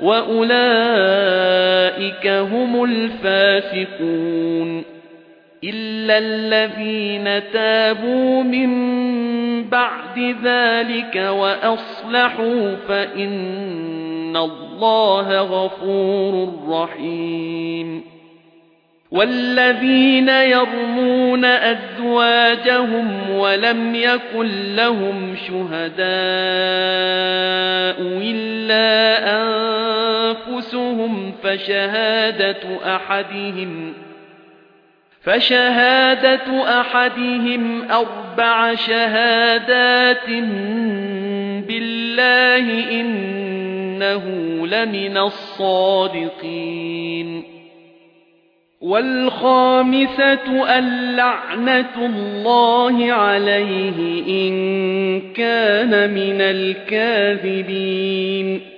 وَأُولَئِكَ هُمُ الْفَاسِقُونَ إِلَّا الَّذِينَ تَابُوا مِن بَعْدِ ذَلِكَ وَأَصْلَحُوا فَإِنَّ اللَّهَ غَفُورٌ رَّحِيمٌ وَالَّذِينَ يَرْمُونَ أَزْوَاجَهُمْ وَلَمْ يَكُن لَّهُمْ شُهَدَاءُ إِلَّا أَنفُسُهُمْ فَشَهَادَةُ أَحَدِهِمْ فَشَهَادَةُ أَحَدِهِمْ أَرْبَعَ شَهَادَاتٍ بِاللَّهِ إِنَّهُ لَمِنَ الصَّادِقِينَ. والخامسة اللعنة الله عليه إن كان من الكاذبين.